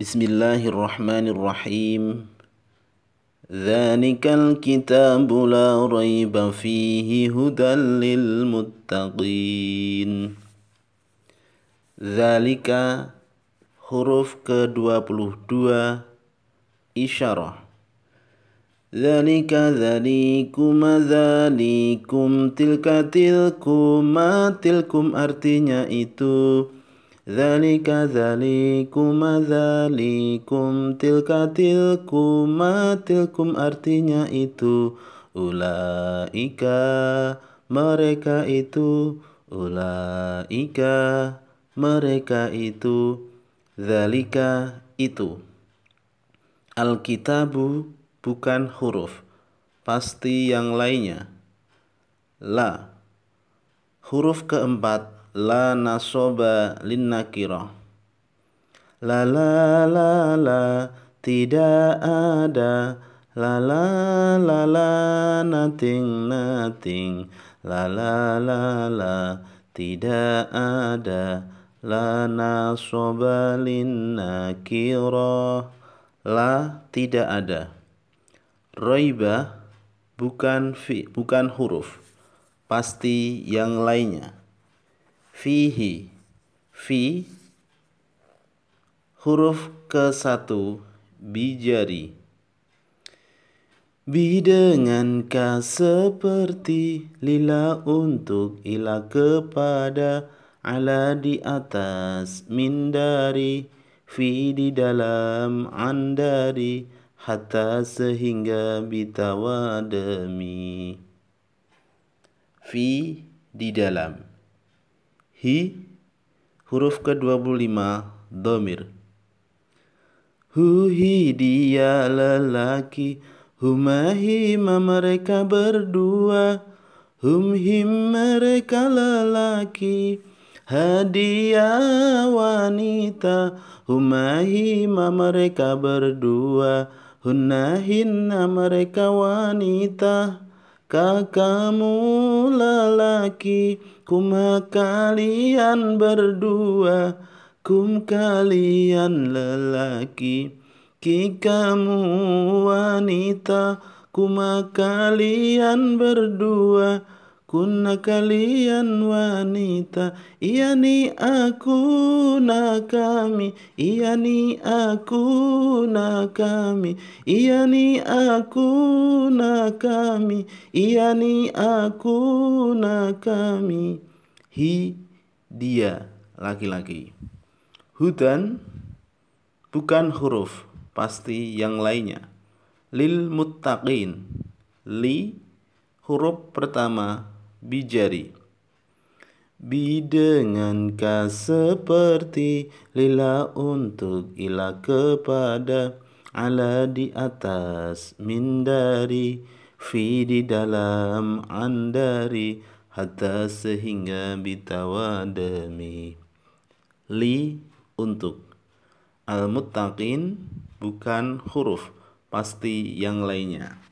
Bismillahirrahmanirrahim. Kitabu la raiba fihi hudan lil muttaqin. Dzalika huruf ke-22 isyarah. Dzalika dzalikum dzalikum tilka tilkum tilkum artinya itu Zalika zalikum zalikum tilka tilkum tilkum artinya itu. Ulaika mereka itu. Ulaika mereka itu. Zalika itu. Alkitabu bukan huruf pasti yang lainnya. La huruf keempat la nasoba lin nakirah la la la la tidak ada. La la la la nothing nothing. La la la la tidak ada. La nasoba lin nakirah la tidak ada. Roiba bukan fi bukan huruf. Pasti yang lainnya fihi. Fi huruf ke satu bijari. Bi dengan ka seperti lila untuk ila kepada ala di atas min dari fi di dalam andari hatta sehingga bitawadami fi di dalam Hi huruf ke-25 domir. Huhi dia lelaki. Humahima mereka berdua. Humhim mereka lelaki. Hadiah wanita. Humahima mereka berdua. Hunnahinna mereka wanita Kakakmu lelaki Kum kalian berdua. Kum kalian lelaki Kikamu wanita. Kum kalian berdua Kuna kalian wanita Iya ni aku na kami Iya ni aku na kami Iya ni aku na kami Iya ni aku na kami. Hi dia laki-laki. Hudan bukan huruf pasti yang lainnya. Lil muttaqin Li huruf pertama bijari. Bi dengan ka seperti lila untuk ila kepada ala di atas min dari fi di dalam andari hatta sehingga bitawadami li untuk. Al muttaqin bukan huruf pasti yang lainnya